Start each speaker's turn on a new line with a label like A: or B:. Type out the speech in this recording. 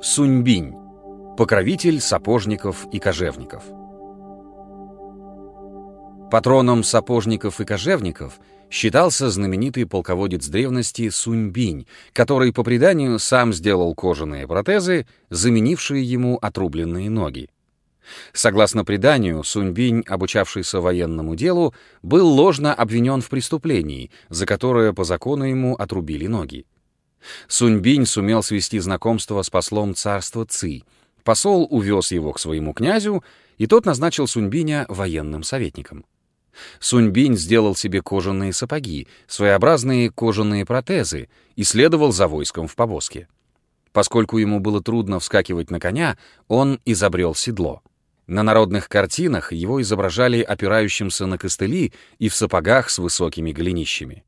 A: Суньбинь, покровитель сапожников и кожевников. Патроном сапожников и кожевников считался знаменитый полководец древности Суньбинь, который, по преданию, сам сделал кожаные протезы, заменившие ему отрубленные ноги. Согласно преданию, Суньбинь, обучавшийся военному делу, был ложно обвинен в преступлении, за которое по закону ему отрубили ноги. Суньбинь сумел свести знакомство с послом царства Ци. Посол увез его к своему князю, и тот назначил Суньбиня военным советником. Суньбинь сделал себе кожаные сапоги, своеобразные кожаные протезы и следовал за войском в повозке. Поскольку ему было трудно вскакивать на коня, он изобрел седло. На народных картинах его изображали опирающимся на костыли и в сапогах с высокими голенищами.